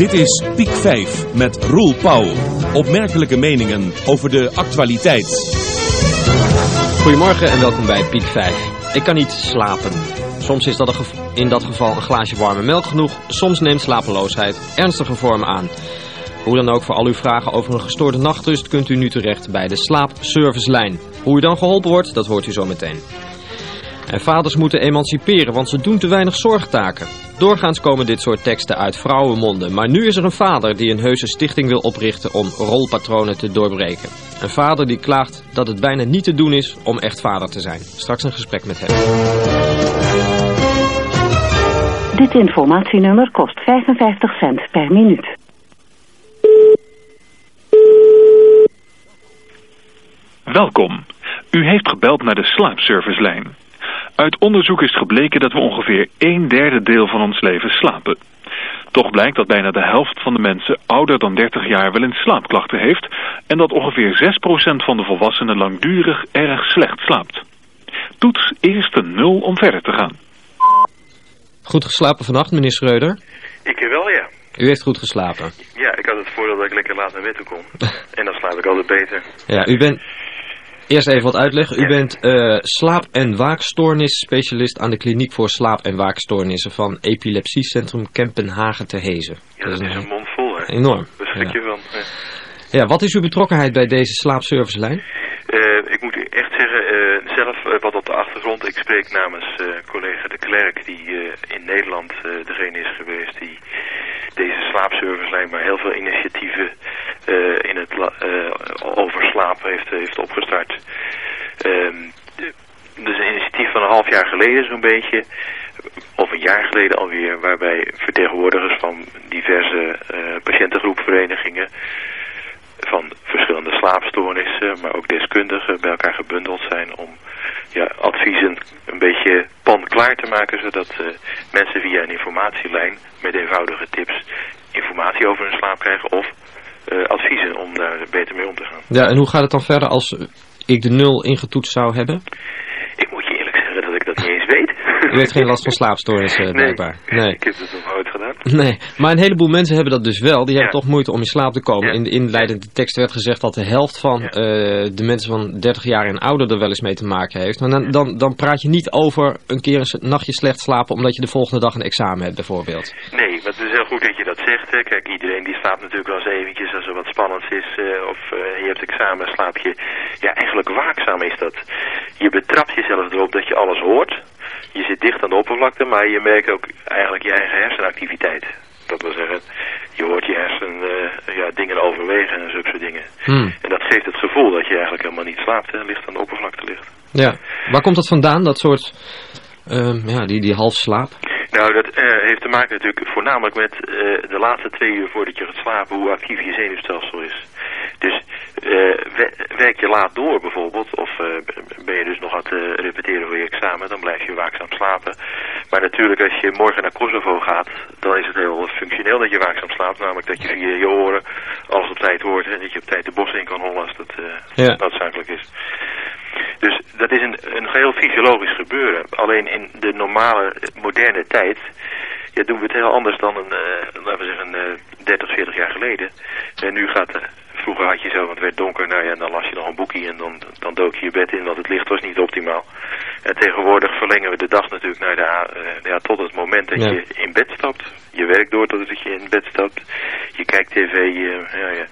Dit is Piek 5 met Roel Pauw. Opmerkelijke meningen over de actualiteit. Goedemorgen en welkom bij Piek 5. Ik kan niet slapen. Soms is dat in dat geval een glaasje warme melk genoeg. Soms neemt slapeloosheid ernstige vormen aan. Hoe dan ook, voor al uw vragen over een gestoorde nachtrust kunt u nu terecht bij de slaapservicelijn. Hoe u dan geholpen wordt, dat hoort u zo meteen. En vaders moeten emanciperen, want ze doen te weinig zorgtaken. Doorgaans komen dit soort teksten uit vrouwenmonden. Maar nu is er een vader die een heuse stichting wil oprichten om rolpatronen te doorbreken. Een vader die klaagt dat het bijna niet te doen is om echt vader te zijn. Straks een gesprek met hem. Dit informatienummer kost 55 cent per minuut. Welkom. U heeft gebeld naar de slaapservicelijn. Uit onderzoek is gebleken dat we ongeveer een derde deel van ons leven slapen. Toch blijkt dat bijna de helft van de mensen ouder dan 30 jaar wel eens slaapklachten heeft... en dat ongeveer 6% van de volwassenen langdurig erg slecht slaapt. Toets eerst een nul om verder te gaan. Goed geslapen vannacht, meneer Schreuder? Ik wel, ja. U heeft goed geslapen? Ja, ik had het voordeel dat ik lekker laat naar bed toe kom. en dan slaap ik altijd beter. Ja, u bent... Eerst even wat uitleggen. U bent uh, slaap- en waakstoornis-specialist aan de kliniek voor slaap- en waakstoornissen van Epilepsiecentrum Kempenhagen te Hezen. Ja, dat, is een mond vol, hè? Enorm. Schrik je van. Ja. ja, wat is uw betrokkenheid bij deze slaapservicelijn? Uh, ik moet echt zeggen, uh, zelf wat op de achtergrond. Ik spreek namens collega De Klerk, die in Nederland degene is geweest die deze slaapservicelijn, maar heel veel initiatieven uh, in het uh, over slaap heeft, heeft opgestart. Um, dus een initiatief van een half jaar geleden zo'n beetje, of een jaar geleden alweer, waarbij vertegenwoordigers van diverse uh, patiëntengroepverenigingen van verschillende slaapstoornissen, maar ook deskundigen bij elkaar gebundeld zijn om ja, adviezen een beetje pan klaar te maken, zodat uh, mensen via een informatielijn met eenvoudige tips informatie over hun slaap krijgen of uh, adviezen om daar beter mee om te gaan. Ja, en hoe gaat het dan verder als ik de nul ingetoetst zou hebben? Ik moet je eerlijk zeggen dat ik dat niet eens weet. U heeft geen last van slaapstoornissen, nee, blijkbaar. Nee, ik heb het nog nooit gedaan. Nee, maar een heleboel mensen hebben dat dus wel. Die ja. hebben toch moeite om in slaap te komen. Ja. In de inleidende tekst werd gezegd dat de helft van uh, de mensen van 30 jaar en ouder er wel eens mee te maken heeft. Maar dan, dan, dan praat je niet over een keer een nachtje slecht slapen omdat je de volgende dag een examen hebt bijvoorbeeld. Nee, maar het is heel goed dat je dat zegt. Hè. Kijk, iedereen die slaapt natuurlijk wel eens eventjes als er wat spannends is. Uh, of uh, je hebt examen, slaap je. Ja, eigenlijk waakzaam is dat. Je betrapt jezelf erop dat je alles hoort. Je zit dicht aan de oppervlakte, maar je merkt ook eigenlijk je eigen hersenactiviteit. Dat wil zeggen, je hoort je hersen uh, ja, dingen overwegen en zulke soort dingen. Hmm. En dat geeft het gevoel dat je eigenlijk helemaal niet slaapt en licht aan de oppervlakte ligt. Ja, waar komt dat vandaan, dat soort, uh, ja, die, die halfslaap? Nou, dat uh, heeft te maken natuurlijk voornamelijk met uh, de laatste twee uur voordat je gaat slapen, hoe actief je zenuwstelsel is. Dus uh, werk je laat door bijvoorbeeld, of ben je dus nog aan het repeteren voor je examen, dan blijf je waakzaam slapen. Maar natuurlijk als je morgen naar Kosovo gaat, dan is het heel functioneel dat je waakzaam slaapt. Namelijk dat je via je oren alles op tijd hoort en dat je op tijd de bos in kan hollen als dat ja. noodzakelijk is. Dus dat is een, een geheel fysiologisch gebeuren. Alleen in de normale, moderne tijd ja, doen we het heel anders dan een, uh, laten we zeggen, uh, 30, 40 jaar geleden. En nu gaat, uh, vroeger had je zo, want het werd donker, nou ja, dan las je nog een boekje en dan, dan dook je je bed in, want het licht was niet optimaal. En tegenwoordig verlengen we de dag natuurlijk naar de, ja, tot het moment dat Ja. je in bed stapt. Je werkt door totdat je in bed stapt. Je kijkt tv, je, ja, ja.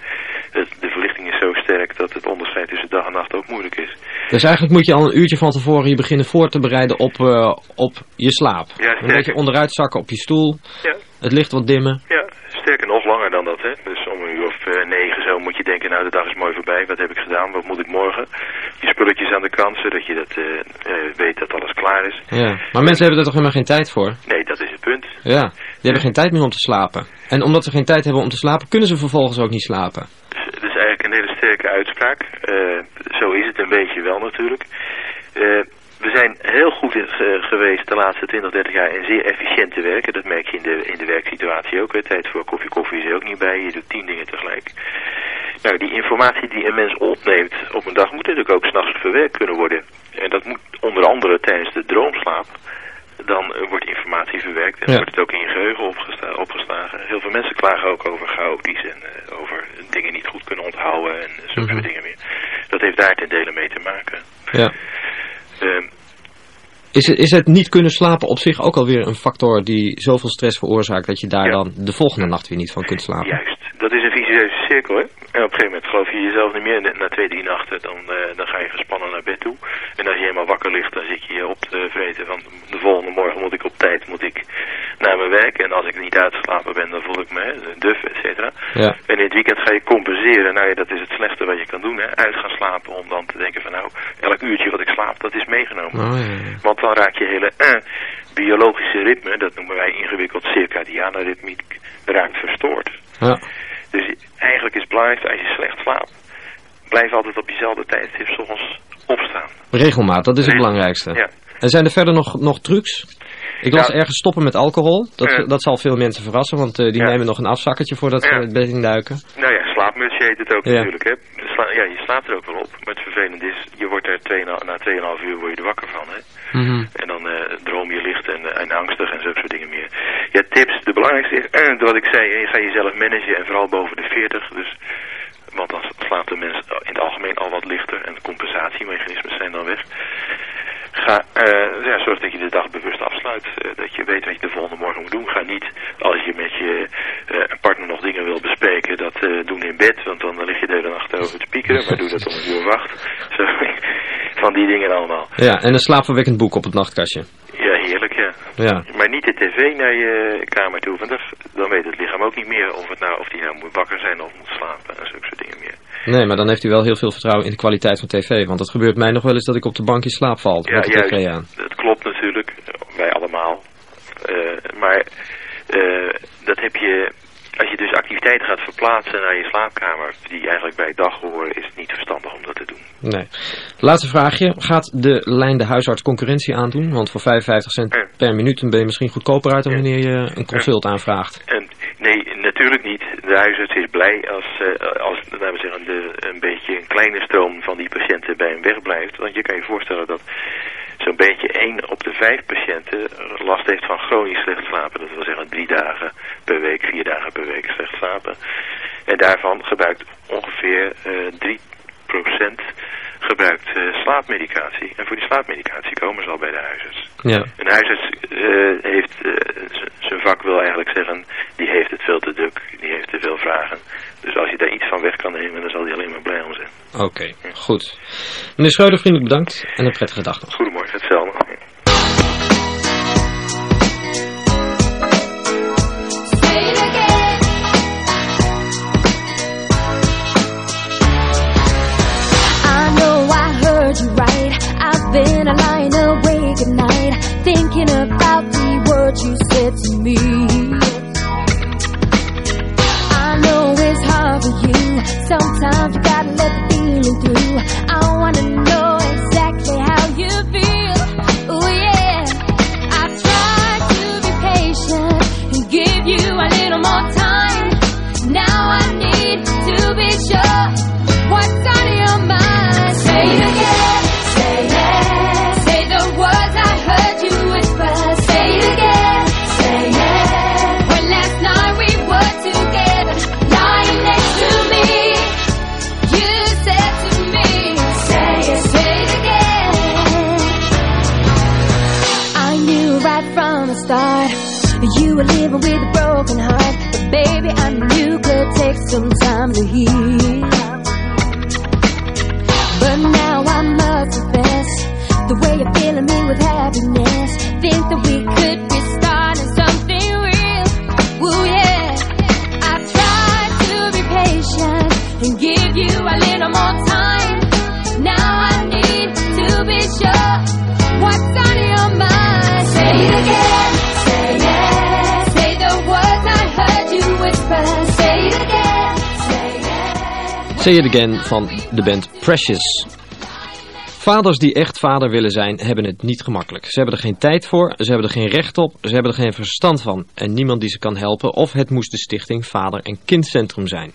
Het- de verlichting is zo sterk dat het onderscheid tussen dag en nacht ook moeilijk is. Dus eigenlijk moet je al een uurtje van tevoren je beginnen voor te bereiden op, uh, op je slaap. Ja, een beetje onderuit zakken op je stoel, Ja. het licht wat dimmen. Ja, sterker nog langer dan dat. Hè. Dus om een uur negen zo moet je denken, nou de dag is mooi voorbij. Wat heb ik gedaan? Wat moet ik morgen? Je spulletjes aan de kant, zodat je dat, uh, weet dat alles klaar is. Ja. Maar mensen hebben er toch helemaal geen tijd voor? Nee, dat is het punt. Ja, die hebben geen tijd meer om te slapen. En omdat ze geen tijd hebben om te slapen, kunnen ze vervolgens ook niet slapen. Dus, het is eigenlijk een hele sterke uitspraak. Zo is het een beetje wel natuurlijk. We zijn heel goed uh, geweest de laatste 20, 30 jaar in zeer efficiënt te werken. Dat merk je in de, in de werksituatie ook. Hè. Tijd voor koffie koffie is er ook niet bij. Je doet tien dingen tegelijk. Nou, die informatie die een mens opneemt op een dag moet natuurlijk ook s'nachts verwerkt kunnen worden. En dat moet onder andere tijdens de droomslaap. dan eh, wordt informatie verwerkt en Ja. wordt het ook in je geheugen opgesta- opgeslagen. Heel veel mensen klagen ook over chaotisch en eh, over dingen niet goed kunnen onthouden en zulke soort dingen meer. Dat heeft daar ten dele mee te maken. Ja. Ehm, Is het, is het niet kunnen slapen op zich ook alweer een factor die zoveel stress veroorzaakt dat je daar Ja. dan de volgende nacht weer niet van kunt slapen? Juist. Dat is een vicieuze cirkel, hè. En op een gegeven moment geloof je jezelf niet meer. Na twee, drie nachten, dan, eh, dan ga je gespannen naar bed toe. En als je helemaal wakker ligt, dan zit je je op te vreten van de volgende morgen moet ik op tijd moet ik naar mijn werk. En als ik niet uitgeslapen ben, dan voel ik me hè, duf, et cetera. Ja. En in het weekend ga je compenseren. Nou ja, dat is het slechtste wat je kan doen, hè. Uit gaan slapen om dan te denken van nou, elk uurtje wat ik slaap, dat is meegenomen. Oh, ja. Want dan raakt je hele eh, biologische ritme, dat noemen wij ingewikkeld circadiane ritmiek, raakt verstoord. Ja. Dus eigenlijk is het als je slecht slaapt, blijf altijd op jezelfde tijdstip 's ochtends opstaan. Regelmaat, dat is het belangrijkste. Ja. En zijn er verder nog, nog trucs? Ik las Ja. ergens stoppen met alcohol. Dat, Ja. dat zal veel mensen verrassen, want eh, die nemen nog een afzakkertje voordat ze het bed induiken. Nou ja, slaapmutsje heet het ook Ja. natuurlijk. Hè. Ja, je slaapt er ook wel op. Maar het vervelende is, je wordt er 2,5 na 2,5 uur word je er wakker van. Hè. Mhm. En dan eh, droom je licht en, en angstig en zulke soort dingen meer. Ja, tips. De belangrijkste is, eh, wat ik zei, je ga jezelf managen en vooral boven de 40. Dus, want dan slaapt de mens in het algemeen al wat lichter en de compensatiemechanismen zijn dan weg. Ga, eh, ja, zorg dat je de dag bewust afsluit. eh, dat je weet wat je de volgende morgen moet doen. Ga niet, als je met je eh, partner nog dingen wil bespreken, dat doen in bed. Want dan lig je de hele nacht over het spiekeren. Maar doe dat om een uur of acht. Zo, van die dingen allemaal. Ja, en een slaapverwekkend boek op het nachtkastje. Ja, heerlijk, ja. Ja. Maar niet de tv naar je kamer toe, want dan weet het lichaam ook niet meer of, het nou, of die nou moet wakker zijn of moet slapen en zulke soort dingen meer. Nee, maar dan heeft u wel heel veel vertrouwen in de kwaliteit van tv. Want het gebeurt mij nog wel eens dat ik op de bank in slaap val Ja, met de juist. tv aan. Dat klopt natuurlijk, wij allemaal. Eh, maar eh, dat heb je, als je dus activiteiten gaat verplaatsen naar je slaapkamer, die eigenlijk bij dag horen, is het niet verstandig om dat te doen. Nee. Laatste vraagje. Gaat de lijn de huisarts concurrentie aandoen? Want voor 55 cent per minuut ben je misschien goedkoper uit dan wanneer je een consult aanvraagt. En natuurlijk niet. De huisarts is blij als, eh, als laten we zeggen, de, een beetje een kleine stroom van die patiënten bij hem wegblijft. Want je kan je voorstellen dat zo'n beetje 1 op de 5 patiënten last heeft van chronisch slecht slapen. Dat wil zeggen drie dagen per week, vier dagen per week slecht slapen. En daarvan gebruikt ongeveer eh 3% gebruikt eh, slaapmedicatie. En voor die slaapmedicatie komen ze al bij de huisarts. Ja. Een huisarts heeft, zijn vak wil eigenlijk zeggen, die heeft het veel te druk, die heeft te veel vragen. Dus als je daar iets van weg kan nemen, dan zal hij alleen maar blij om zijn. Oké, goed. Meneer Schreuder, vriendelijk bedankt en een prettige dag nog. Goedemorgen, Sometimes you gotta let the feeling through. I could take some time to heal. But now I must confess, the way you're filling me with happiness, think that we could be starting something real. Ooh yeah, I tried to be patient and give you a little more time. Say It Again van de band Precious. Vaders die echt vader willen zijn, hebben het niet gemakkelijk. Ze hebben er geen tijd voor, ze hebben er geen recht op, ze hebben er geen verstand van. En niemand die ze kan helpen, of het moest de stichting Vader en Kindcentrum zijn.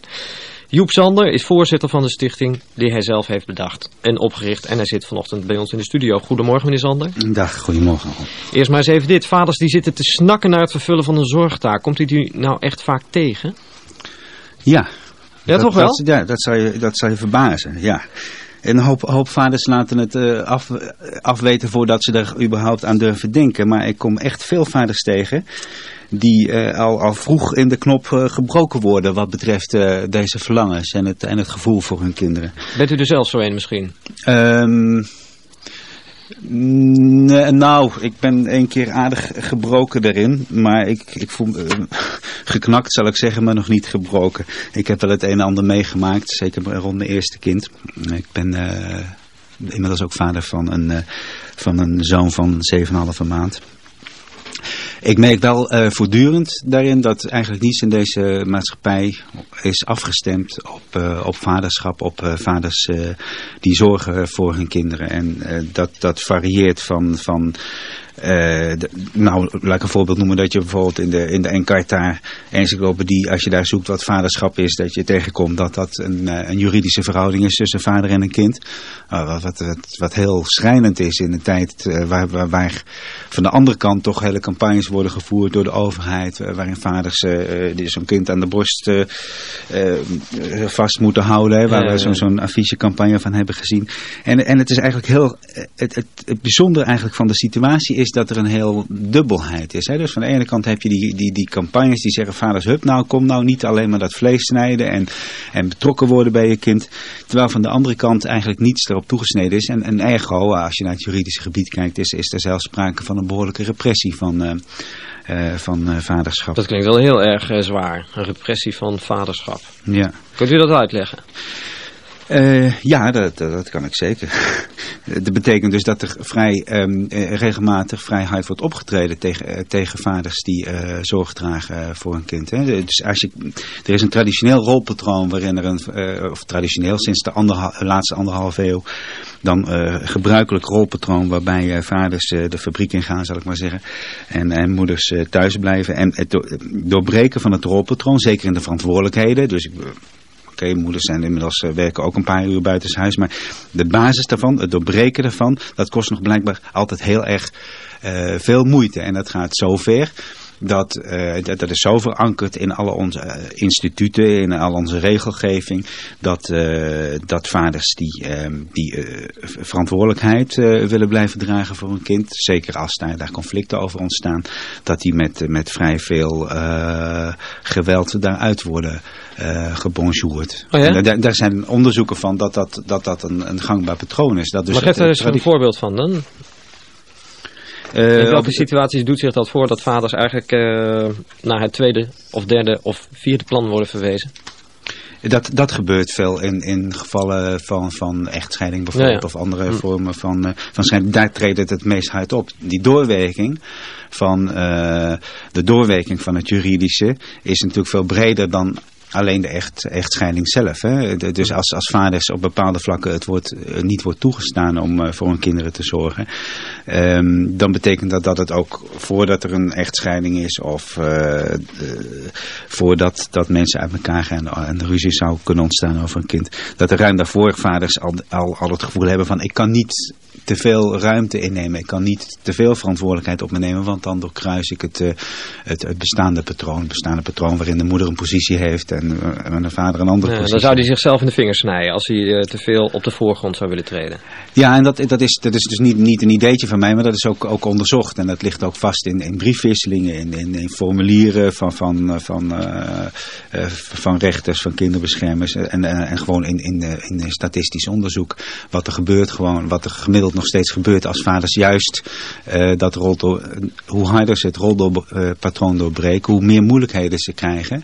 Joep Zander is voorzitter van de stichting die hij zelf heeft bedacht en opgericht. En hij zit vanochtend bij ons in de studio. Goedemorgen meneer Zander. Dag, goedemorgen. Eerst maar eens even dit. Vaders die zitten te snakken naar het vervullen van een zorgtaak. Komt u die nou echt vaak tegen? Ja. Ja, dat, toch wel? Dat, ja, dat zou, je, dat zou je verbazen, ja. En een hoop, hoop vaders laten het uh, af, afweten voordat ze er überhaupt aan durven denken. Maar ik kom echt veel vaders tegen die uh, al, al vroeg in de knop uh, gebroken worden wat betreft deze verlangens en het, en het gevoel voor hun kinderen. Bent u er zelf zo een misschien? Um, Nou, ik ben een keer aardig gebroken daarin. Maar ik, ik voel me uh, geknakt, zal ik zeggen, maar nog niet gebroken. Ik heb wel het een en ander meegemaakt, zeker rond mijn eerste kind. Ik ben uh, inmiddels ook vader van een, uh, van een zoon van 7,5 maand. Ik merk wel uh, voortdurend daarin dat eigenlijk niets in deze maatschappij is afgestemd op, uh, op vaderschap, op uh, vaders die zorgen voor hun kinderen. En dat, dat varieert van, van de, nou, laat ik een voorbeeld noemen dat je bijvoorbeeld in de, in de Encarta encyclopedie, als je daar zoekt wat vaderschap is, dat je tegenkomt dat dat een, een juridische verhouding is tussen vader en een kind. wat, wat, wat, wat heel schrijnend is in een tijd waar, waar, waar van de andere kant toch hele campagnes worden gevoerd door de overheid, waarin vaders zo'n kind aan de borst vast moeten houden, hè, waar we zo'n zo'n affichecampagne van hebben gezien. En, en het is eigenlijk heel, het, het, het bijzondere eigenlijk van de situatie is dat er een heel dubbelheid is. Hè. Dus van de ene kant heb je die, die, die campagnes die zeggen, vaders, hup nou, kom nou niet alleen maar dat vlees snijden en, en betrokken worden bij je kind. Terwijl van de andere kant eigenlijk niets erop toegesneden is. En, en ergo, als je naar het juridische gebied kijkt, is, is er zelfs sprake van een behoorlijke repressie van, uh, uh, van uh, vaderschap. Dat klinkt wel heel erg zwaar, een repressie van vaderschap. Ja. Kunt u dat uitleggen? Uh, ja, dat, dat, kan ik zeker. dat betekent dus dat er vrij um, regelmatig vrij hard wordt opgetreden tegen, uh, tegen vaders die zorg dragen voor een kind. Hè. Dus als je, er is een traditioneel rolpatroon waarin er een, of traditioneel sinds de laatste anderhalve eeuw, dan gebruikelijk rolpatroon waarbij vaders de fabriek in gaan, zal ik maar zeggen. En, en moeders thuis blijven. En het do doorbreken van het rolpatroon, zeker in de verantwoordelijkheden. Dus ik Oké, moeders zijn inmiddels uh, werken ook een paar uur buitenshuis. Maar de basis daarvan, het doorbreken daarvan, dat kost nog blijkbaar altijd heel erg uh, veel moeite. En dat gaat zover dat, uh, dat, dat is zo verankerd in alle onze uh, instituten, in al onze regelgeving, dat, uh, dat vaders die, die verantwoordelijkheid willen blijven dragen voor hun kind, zeker als daar, daar conflicten over ontstaan, dat die met, met vrij veel geweld daaruit worden gebonjourd. Oh ja? daar, daar zijn onderzoeken van dat dat, dat, dat een, een gangbaar patroon is. Dat dus maar geef er eens een voorbeeld van dan. Uh, in welke situaties doet zich dat voor dat vaders eigenlijk uh, naar het tweede of derde of vierde plan worden verwezen? Dat, dat gebeurt veel in, in gevallen van, van echtscheiding bijvoorbeeld ja, ja. of andere hm. vormen van, uh, van scheiding. Daar treedt het het meest hard op. Die doorwerking van de doorwerking van het juridische is natuurlijk veel breder dan alleen de echt, echtscheiding zelf. Hè? Dus als, als vaders op bepaalde vlakken het wordt, uh, niet wordt toegestaan om uh, voor hun kinderen te zorgen, um, dan betekent dat dat het ook voordat er een echtscheiding is of de, voordat dat mensen uit elkaar gaan en de ruzie zou kunnen ontstaan over een kind, dat er ruim daarvoor vaders al, al, al het gevoel hebben van ik kan niet te veel ruimte innemen. Ik kan niet te veel verantwoordelijkheid op me nemen, want dan doorkruis ik het, uh, het, het bestaande patroon. Het bestaande patroon waarin de moeder een positie heeft en, uh, en de vader een andere ja, positie. Dan zou hij zichzelf in de vingers snijden als hij uh, te veel op de voorgrond zou willen treden. Ja, en dat, dat, is, dat is dus niet, niet een ideetje van mij, maar dat is ook, ook onderzocht. En dat ligt ook vast in, in briefwisselingen, in, in, in formulieren van, van, van, van rechters, van kinderbeschermers. En, en gewoon in, in, in statistisch onderzoek. Wat er gebeurt gewoon, wat er gemiddeld nog steeds gebeurt als vaders juist uh, dat roldoor, hoe harder ze het roldoorpatroon doorbreken, hoe meer moeilijkheden ze krijgen.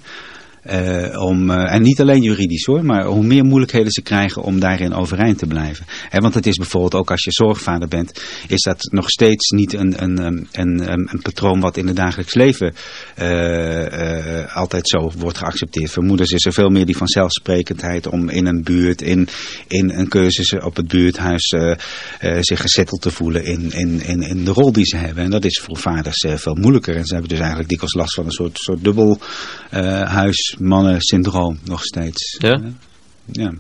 Uh, om, uh, en niet alleen juridisch hoor, maar hoe meer moeilijkheden ze krijgen om daarin overeind te blijven. He, want het is bijvoorbeeld ook als je zorgvader bent, is dat nog steeds niet een, een, een, een, een patroon wat in het dagelijks leven uh, altijd zo wordt geaccepteerd. Voor moeders is er veel meer die vanzelfsprekendheid om in een buurt, in, in een cursus op het buurthuis zich gezetteld te voelen in, in, in, in de rol die ze hebben. En dat is voor vaders veel moeilijker. En ze hebben dus eigenlijk dikwijls last van een soort, soort dubbel huis huismannensyndroom nog steeds. Ja? Ja.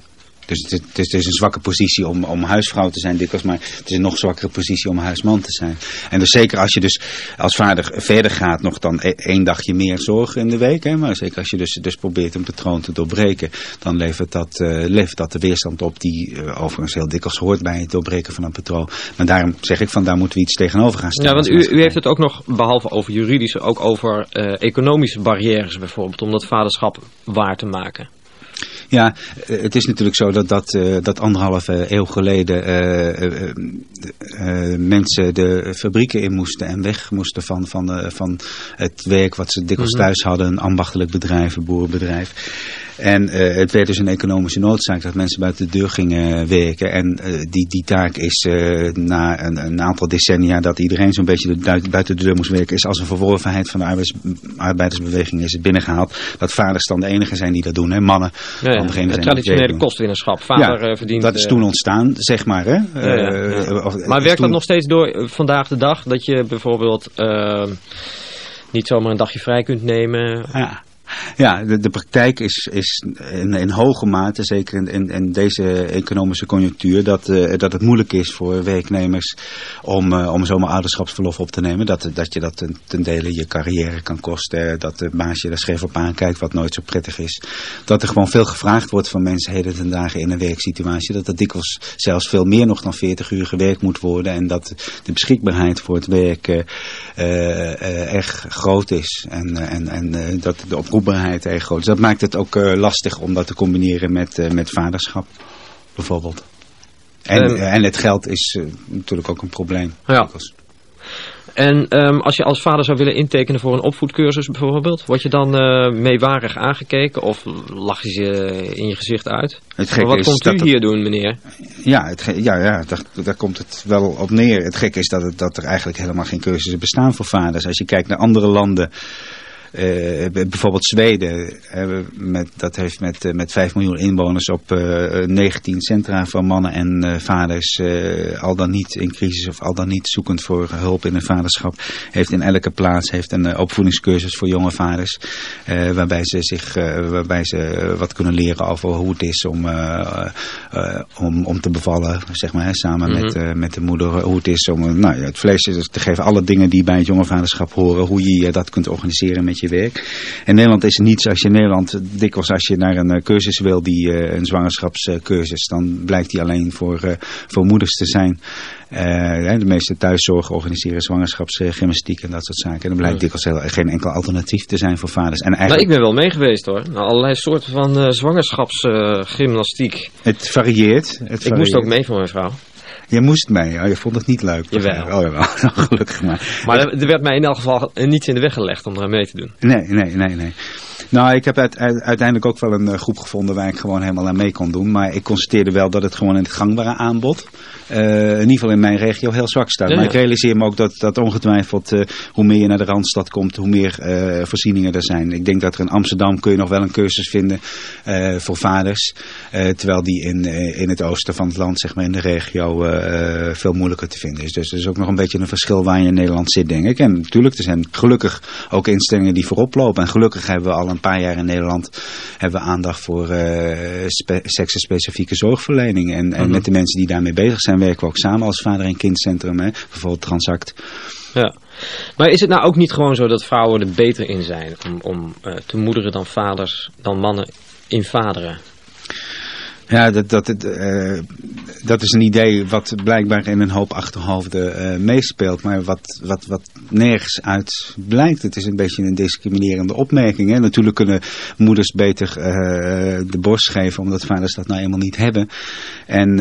Dus het, het, is, een zwakke positie om, om huisvrouw te zijn dikwijls, maar het is een nog zwakkere positie om huisman te zijn. En dus zeker als je dus als vader verder gaat, nog dan e- één dagje meer zorgen in de week. Hè, maar zeker als je dus, dus probeert een patroon te doorbreken, dan levert dat, eh, levert dat de weerstand op die eh, overigens heel dikwijls hoort bij het doorbreken van een patroon. Maar daarom zeg ik van daar moeten we iets tegenover gaan stellen. Ja, want u, u heeft het ook nog, behalve over juridische, ook over eh, economische barrières bijvoorbeeld, om dat vaderschap waar te maken. Ja, eh, het is natuurlijk zo dat, dat, eh, dat anderhalve eeuw geleden eh, mensen de fabrieken in moesten en weg moesten van, van, van het werk wat ze dikwijls Mhm. thuis hadden, een ambachtelijk bedrijf, een boerenbedrijf. En eh, het werd dus een economische noodzaak dat mensen buiten de deur gingen werken. En eh, die, die taak is eh, na een, een aantal decennia dat iedereen zo'n beetje de, buiten- de deur moest werken, is als een verworvenheid van de arbeids, arbeidersbeweging is het binnengehaald. Dat vaders dan de enige zijn die dat doen. Hè? Mannen, Ja, ja. Het zijn die het traditionele kostwinnerschap. Vader eh, verdient... dat is eh, toen ontstaan, zeg maar. Hè? Ja, Eh, Maar werkt toen- dat nog steeds door eh, vandaag de dag? Dat je bijvoorbeeld eh, niet zomaar een dagje vrij kunt nemen? Ja. Ja, de, praktijk is, is in, in hoge mate, zeker in, in, deze economische conjunctuur, dat, eh, dat het moeilijk is voor werknemers om, eh, om zomaar ouderschapsverlof op te nemen. Dat, dat je dat ten, ten dele je carrière kan kosten, dat de baas je daar scheef op aankijkt, wat nooit zo prettig is. Dat er gewoon veel gevraagd wordt van mensen heden ten dagen in een werksituatie. Dat er dikwijls zelfs veel meer nog dan 40 uur gewerkt moet worden. En dat de beschikbaarheid voor het werk eh, eh, eh, erg groot is. En, eh, en, en eh, dat de oproepbaarheid erg groot. Dat maakt het ook eh, lastig om dat te combineren met, eh, met vaderschap, bijvoorbeeld. En, Ehm. eh, en het geld is natuurlijk ook een probleem. Ja. En ehm, als je als vader zou willen intekenen voor een opvoedcursus bijvoorbeeld, word je dan meewarig aangekeken of lach je ze in je gezicht uit? Het Maar gekke wat is komt dat u het- hier doen, meneer? Ja, het, ja, ja daar, daar komt het wel op neer. Het gekke is dat, het, dat er eigenlijk helemaal geen cursussen bestaan voor vaders. Als je kijkt naar andere landen, eh, bijvoorbeeld Zweden, eh, met, dat heeft met, eh, met 5 miljoen inwoners op eh, 19 centra voor mannen en eh, vaders, eh, al dan niet in crisis of al dan niet zoekend voor hulp in een vaderschap, heeft in elke plaats heeft een eh, opvoedingscursus voor jonge vaders, eh, waarbij ze zich, eh, waarbij ze wat kunnen leren over hoe het is om, eh, eh, om, om te bevallen, zeg maar, hè, samen Mhm. met, eh, met de moeder, hoe het is om, eh, nou ja, het vlees is te geven, alle dingen die bij het jonge vaderschap horen, hoe je eh, dat kunt organiseren met je werk. In Nederland is niets, als je in Nederland, dikwijls als je naar een eh, cursus wil, die eh, een zwangerschapscursus, dan blijkt die alleen voor, eh, voor moeders te zijn. De meeste thuiszorgen organiseren zwangerschapsgymnastiek en dat soort zaken. En dan blijkt dikwijls heel- geen enkel alternatief te zijn voor vaders. En Nou, eigenlijk, ik ben wel mee geweest hoor. Nou, allerlei soorten van zwangerschapsgymnastiek. het varieert. Het ik moest varieert. ook mee van mijn vrouw. Je moest mee, oh, je vond het niet leuk. Jawel. Oh jawel, gelukkig maar. Maar er, er werd mij in elk geval niets in de weg gelegd om eraan mee te doen. Nee, nee, nee, nee. Nou, ik heb uit- uit- uiteindelijk ook wel een eh, groep gevonden waar ik gewoon helemaal aan mee kon doen. Maar ik constateerde wel dat het gewoon in het gangbare aanbod, eh, in ieder geval in mijn regio, heel zwak staat. Ja, Maar ik realiseer me ook dat, dat ongetwijfeld, eh, hoe meer je naar de Randstad komt, hoe meer eh, voorzieningen er zijn. Ik denk dat er in Amsterdam kun je nog wel een cursus vinden voor vaders. terwijl die in, in het oosten van het land, zeg maar in de regio, veel moeilijker te vinden is. Dus er is ook nog een beetje een verschil waar je in Nederland zit, denk ik. En natuurlijk, er zijn gelukkig ook instellingen die voorop lopen. En gelukkig hebben we al een paar jaar in Nederland hebben we aandacht voor spe seksenspecifieke zorgverlening. En, en Mhm. met de mensen die daarmee bezig zijn, werken we ook samen als vader- en kindcentrum. Hè? Bijvoorbeeld Transact. Ja. Maar is het nou ook niet gewoon zo dat vrouwen er beter in zijn om, eh, te moederen dan vaders, dan mannen in vaderen? Ja, dat, dat, eh, dat is een idee wat blijkbaar in een hoop achterhoofden eh, meespeelt, maar wat, wat, wat nergens uit blijkt. Het is een beetje een discriminerende opmerking. Hè? Natuurlijk kunnen moeders beter eh, de borst geven, omdat vaders dat nou eenmaal niet hebben. En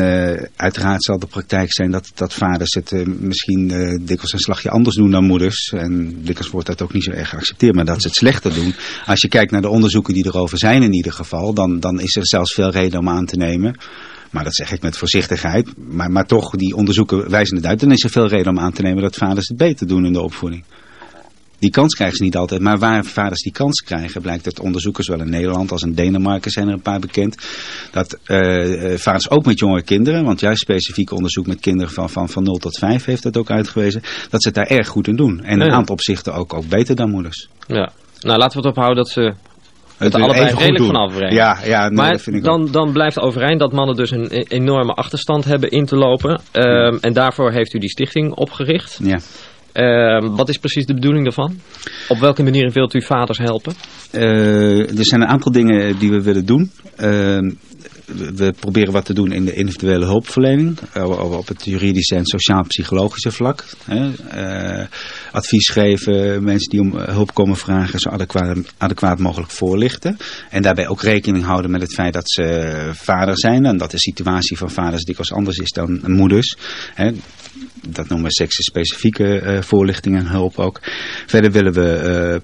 uiteraard zal de praktijk zijn dat, dat vaders het misschien dikwijls een slagje anders doen dan moeders. En dikwijls wordt dat ook niet zo erg geaccepteerd, maar dat ze het slechter doen. Als je kijkt naar de onderzoeken die erover zijn in ieder geval, dan, dan is er zelfs veel reden om aan te nemen. Maar dat zeg ik met voorzichtigheid. Maar, maar toch, die onderzoeken wijzen het uit. Dan is er veel reden om aan te nemen dat vaders het beter doen in de opvoeding. Die kans krijgen ze niet altijd. Maar waar vaders die kans krijgen, blijkt uit onderzoekers, wel in Nederland als in Denemarken zijn er een paar bekend. Dat eh, eh, vaders ook met jonge kinderen, want juist specifiek onderzoek met kinderen van, van, van 0 tot 5 heeft dat ook uitgewezen. Dat ze het daar erg goed in doen. En in Ja. een aantal opzichten ook, ook beter dan moeders. Ja. Nou, laten we het ophouden dat ze het er allebei redelijk van afbrengen. Ja, ja nee, maar dat vind ik dan, dan blijft overeind dat mannen dus een enorme achterstand hebben in te lopen. Ehm, En daarvoor heeft u die stichting opgericht. Ja. Ehm, wat is precies de bedoeling daarvan? Op welke manier wilt u vaders helpen? Eh, er zijn een aantal dingen die we willen doen. Ehm, we- proberen wat te doen in de individuele hulpverlening. eh, op het juridische en sociaal-psychologische vlak. Eh, advies geven, mensen die om eh, hulp komen vragen, zo adequaat, adequaat mogelijk voorlichten. En daarbij ook rekening houden met het feit dat ze vader zijn. En dat de situatie van vaders dikwijls anders is dan moeders. Hè. Dat noemen we seksenspecifieke eh voorlichting en hulp ook. Verder willen we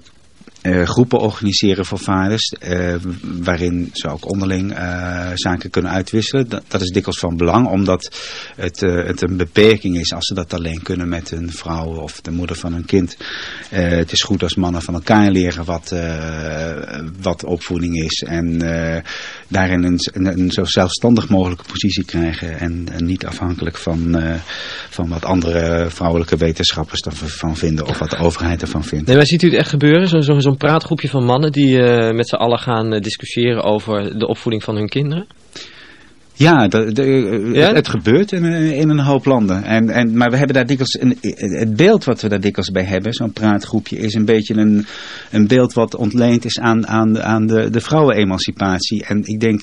eh, groepen organiseren voor vaders, eh, waarin ze ook onderling eh, zaken kunnen uitwisselen. Dat, is dikwijls van belang, omdat het, het een beperking is als ze dat alleen kunnen met hun vrouw of de moeder van hun kind. Het is goed als mannen van elkaar leren wat, wat opvoeding is en daarin een, een, zo zelfstandig mogelijke positie krijgen en, niet afhankelijk van, van wat andere vrouwelijke wetenschappers ervan vinden of wat de overheid ervan vindt. Nee, maar ziet u het echt gebeuren? Zo'n zo, zo'n praatgroepje van mannen die eh, met z'n allen gaan eh, discussiëren over de opvoeding van hun kinderen? Ja, de, de, eh, Ja? Het, het gebeurt in, eh, in een hoop landen. En, en, maar we hebben daar dikwijls een, het beeld wat we daar dikwijls bij hebben, zo'n praatgroepje, is een beetje een, een beeld wat ontleend is aan, aan, aan de, de vrouwenemancipatie. En ik denk,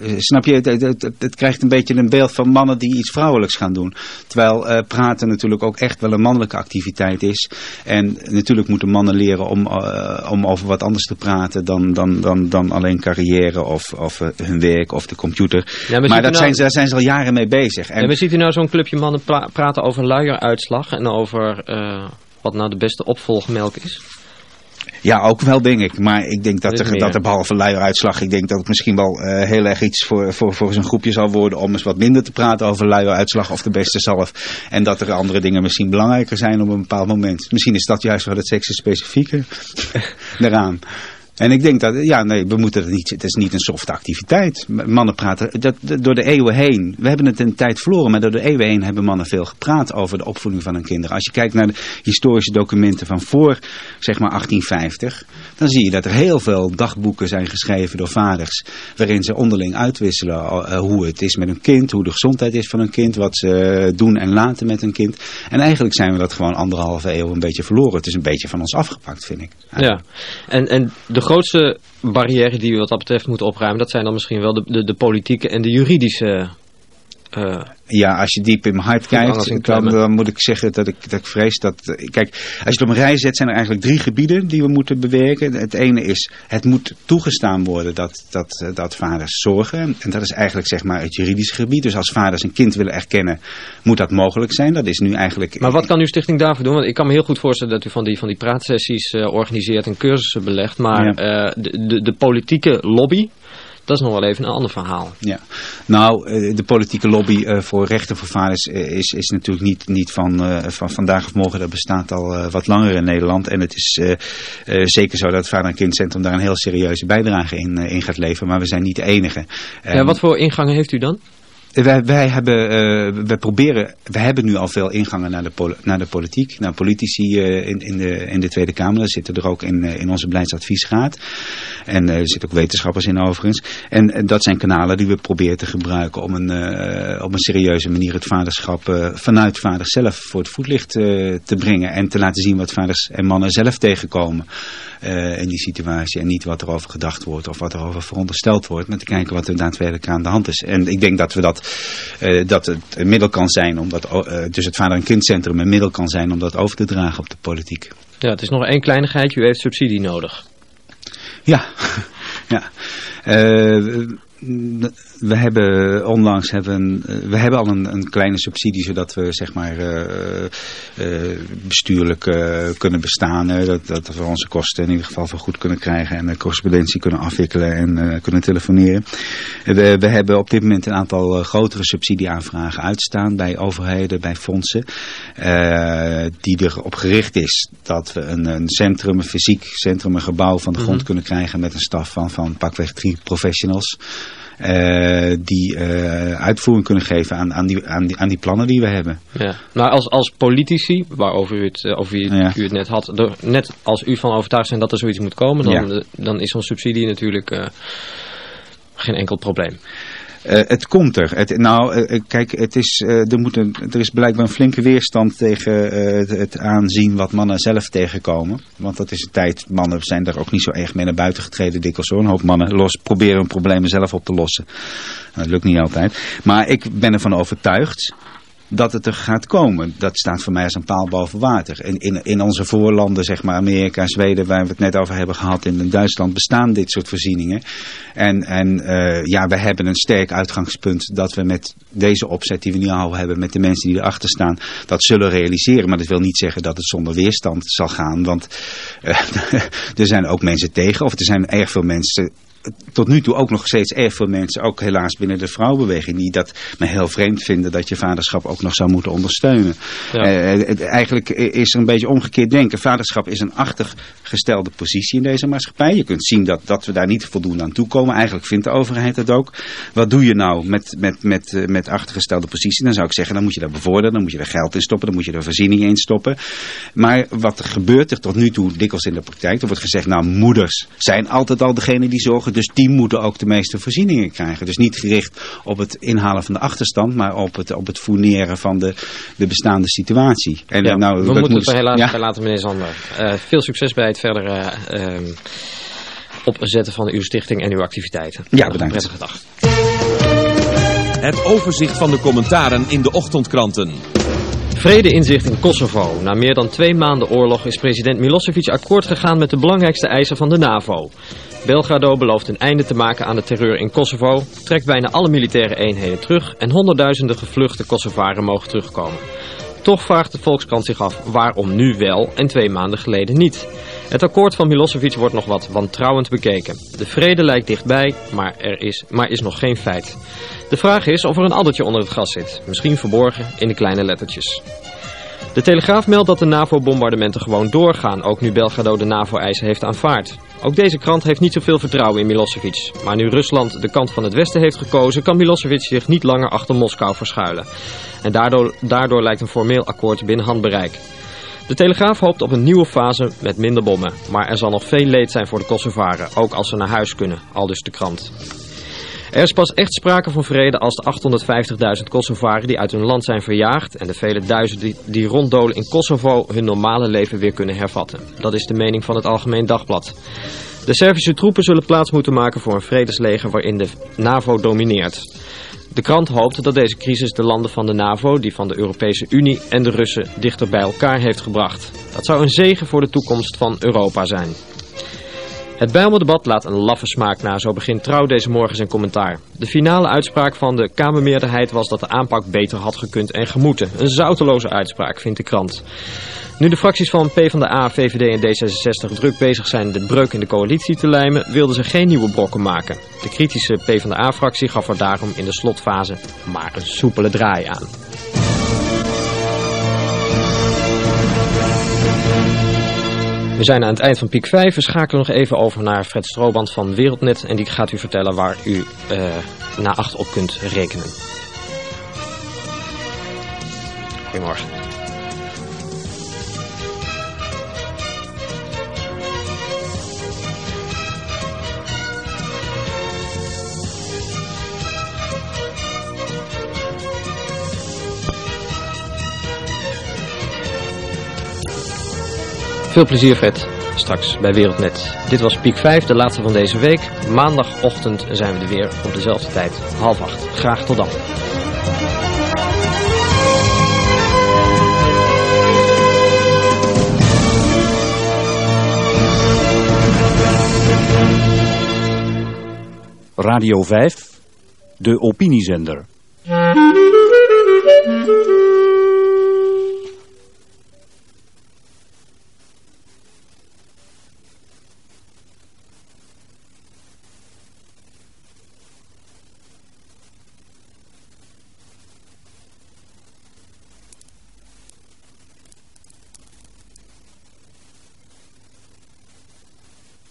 eh, snap je, het, het, het, krijgt een beetje een beeld van mannen die iets vrouwelijks gaan doen. Terwijl eh, praten natuurlijk ook echt wel een mannelijke activiteit is. En natuurlijk moeten mannen leren om, eh, om over wat anders te praten dan, dan, dan, dan alleen carrière of, of eh, hun werk of de computer. Ja, maar maar dat nou- zijn, daar zijn ze al jaren mee bezig. En En we ziet u nou zo'n clubje mannen pra- praten over luieruitslag en over eh, wat nou de beste opvolgmelk is? Ja, ook wel denk ik. Maar ik denk dat Er dat er behalve luieruitslag, ik denk dat het misschien wel eh, heel erg iets voor, voor, voor zo'n groepje zal worden om eens wat minder te praten over luieruitslag of de beste zalf. En dat er andere dingen misschien belangrijker zijn op een bepaald moment. Misschien is dat juist wel het seksenspecifieke daaraan. En ik denk dat, ja nee, we moeten het niet, het is niet een softe activiteit. Mannen praten, dat, dat- door de eeuwen heen, we hebben het een tijd verloren, maar door de eeuwen heen hebben mannen veel gepraat over de opvoeding van hun kinderen. Als je kijkt naar de historische documenten van voor, zeg maar 1850, dan zie je dat er heel veel dagboeken zijn geschreven door vaders, waarin ze onderling uitwisselen eh, hoe het is met hun kind, hoe de gezondheid is van hun kind, wat ze doen en laten met hun kind. En eigenlijk zijn we dat gewoon anderhalve eeuw een beetje verloren. Het is een beetje van ons afgepakt, vind ik. Ja, en, en de grootste barrière die we wat dat betreft moeten opruimen, dat zijn dan misschien wel de, de, de politieke en de juridische... eh, Ja, als je diep in mijn hart kijkt, dan, dan moet ik zeggen dat ik, dat ik vrees dat... eh, Kijk, als je het op een rij zet, zijn er eigenlijk drie gebieden die we moeten bewerken. Het ene is, het moet toegestaan worden dat, dat, eh, dat vaders zorgen. En dat is eigenlijk zeg maar het juridische gebied. Dus als vaders een kind willen erkennen, moet dat mogelijk zijn. Dat is nu eigenlijk... maar wat kan uw stichting daarvoor doen? Want ik kan me heel goed voorstellen dat u van die, van die praatsessies eh, organiseert en cursussen belegt. Maar Ja. eh, de, de, de politieke lobby, dat is nog wel even een ander verhaal. Ja, nou, eh, de politieke lobby eh, voor rechten voor vaders eh, is, is natuurlijk niet, niet van, van vandaag of morgen. Dat bestaat al wat langer in Nederland. En het is zeker zo dat het Vader- en Kindcentrum daar een heel serieuze bijdrage in, in gaat leveren. Maar we zijn niet de enige. ja, wat voor ingangen heeft u dan? Wij, wij, hebben, wij proberen, we hebben nu al veel ingangen naar de, naar de politiek, naar politici eh, in, in, de, in de Tweede Kamer. Zitten er ook in, eh, in onze beleidsadviesraad. En er zitten ook wetenschappers in overigens. En dat zijn kanalen die we proberen te gebruiken om een, op een serieuze manier het vaderschap vanuit vaders zelf voor het voetlicht te brengen. En te laten zien wat vaders en mannen zelf tegenkomen in die situatie. En niet wat er over gedacht wordt of wat er over verondersteld wordt. Maar te kijken wat er daadwerkelijk aan de hand is. En ik denk dat we dat, eh, dat het een middel kan zijn, om dat, eh, dus het vader- en kindcentrum een middel kan zijn om dat over te dragen op de politiek. Ja, het is nog één kleinigheidje. U heeft subsidie nodig. Ja, ja. Eh, we hebben onlangs hebben, eh, we hebben al een, een kleine subsidie zodat we zeg maar eh, eh, bestuurlijk kunnen bestaan. hè. dat, dat we onze kosten in ieder geval vergoed kunnen krijgen en de correspondentie kunnen afwikkelen en kunnen telefoneren. We, we hebben op dit moment een aantal grotere subsidieaanvragen uitstaan bij overheden, bij fondsen. die erop gericht is dat we een, een centrum, een fysiek centrum, een gebouw van de grond Mhm. kunnen krijgen met een staf van, van pakweg drie professionals. Eh, die eh, uitvoering kunnen geven aan, aan, die, aan, die, aan die plannen die we hebben. Ja. Nou, als, als politici, waarover u het, eh, over wie Ja. u het net had, net als u van overtuigd zijn dat er zoiets moet komen, dan, Ja. dan is zo'n subsidie natuurlijk geen enkel probleem. Eh, het komt er. Het, nou, eh, eh, kijk, het is, er, moet een, er is blijkbaar een flinke weerstand tegen het, het aanzien wat mannen zelf tegenkomen. Want dat is een tijd, mannen zijn daar ook niet zo erg mee naar buiten getreden dikwijls hoor. Een hoop mannen los, proberen hun problemen zelf op te lossen. Dat lukt niet altijd. Maar ik ben ervan overtuigd dat het er gaat komen. Dat staat voor mij als een paal boven water. In, in, in onze voorlanden, zeg maar Amerika, Zweden, waar we het net over hebben gehad, in Duitsland bestaan dit soort voorzieningen. En, en eh, ja, we hebben een sterk uitgangspunt dat we met deze opzet die we nu al hebben, met de mensen die erachter staan, dat zullen realiseren. Maar dat wil niet zeggen dat het zonder weerstand zal gaan, want eh, er zijn ook mensen tegen, of er zijn erg veel mensen tot nu toe ook nog steeds erg veel mensen, ook helaas binnen de vrouwenbeweging, die dat me heel vreemd vinden dat je vaderschap ook nog zou moeten ondersteunen. Ja. Eh, het- eigenlijk is er een beetje omgekeerd denken. Vaderschap is een achtergestelde positie in deze maatschappij. Je kunt zien dat, dat we daar niet voldoende aan toekomen. Eigenlijk vindt de overheid dat ook. Wat doe je nou met, met, met, eh, met achtergestelde positie? Dan zou ik zeggen, dan moet je daar bevorderen, dan moet je er geld in stoppen, dan moet je er voorzieningen in stoppen. Maar wat er gebeurt er tot nu toe dikwijls in de praktijk, er wordt gezegd, nou moeders zijn altijd al degene die zorgen, dus die moeten ook de meeste voorzieningen krijgen. Dus niet gericht op het inhalen van de achterstand, maar op het, op het fourneren van de, de bestaande situatie. En, Ja, nou, we moeten moet- het er helaas ja. bij laten, meneer Zander. Eh, veel succes bij het verdere eh, ehm, opzetten van uw stichting en uw activiteiten. Ja, bedankt. Een prettige dag. Het overzicht van de commentaren in de ochtendkranten. Vrede-inzicht in Kosovo. Na meer dan twee maanden oorlog is president Milosevic akkoord gegaan met de belangrijkste eisen van de NAVO. Belgrado belooft een einde te maken aan de terreur in Kosovo, trekt bijna alle militaire eenheden terug en honderdduizenden gevluchte Kosovaren mogen terugkomen. Toch vraagt de Volkskrant zich af waarom nu wel en twee maanden geleden niet. Het akkoord van Milosevic wordt nog wat wantrouwend bekeken. De vrede lijkt dichtbij, maar, er is, maar is nog geen feit. De vraag is of er een addertje onder het gras zit, misschien verborgen in de kleine lettertjes. De Telegraaf meldt dat de NAVO-bombardementen gewoon doorgaan, ook nu Belgrado de NAVO-eisen heeft aanvaard. Ook deze krant heeft niet zoveel vertrouwen in Milosevic. Maar nu Rusland de kant van het westen heeft gekozen, kan Milosevic zich niet langer achter Moskou verschuilen. En daardoor, daardoor lijkt een formeel akkoord binnen handbereik. De Telegraaf hoopt op een nieuwe fase met minder bommen. Maar er zal nog veel leed zijn voor de Kosovaren, ook als ze naar huis kunnen, aldus de krant. Er is pas echt sprake van vrede als de 850.000 Kosovaren die uit hun land zijn verjaagd en de vele duizenden die, ronddolen in Kosovo hun normale leven weer kunnen hervatten. Dat is de mening van het Algemeen Dagblad. De Servische troepen zullen plaats moeten maken voor een vredesleger waarin de NAVO domineert. De krant hoopt dat deze crisis de landen van de NAVO, die van de Europese Unie en de Russen dichter bij elkaar heeft gebracht. Dat zou een zegen voor de toekomst van Europa zijn. Het Bijlmerdebat laat een laffe smaak na, zo begint Trouw deze morgen zijn commentaar. De finale uitspraak van de Kamermeerderheid was dat de aanpak beter had gekund en gemoeten. Een zouteloze uitspraak, vindt de krant. Nu de fracties van PvdA, VVD en D66 druk bezig zijn de breuk in de coalitie te lijmen, wilden ze geen nieuwe brokken maken. De kritische PvdA-fractie gaf er daarom in de slotfase maar een soepele draai aan. We zijn aan het eind van piek 5. We schakelen nog even over naar Fred Strooband van Wereldnet. En die gaat u vertellen waar u eh na 8 op kunt rekenen. Goedemorgen. Veel plezier Fred, straks bij Wereldnet. Dit was Piek 5, de laatste van deze week. Maandagochtend zijn we er weer op dezelfde tijd, half acht. Graag tot dan. Radio 5, de opiniezender.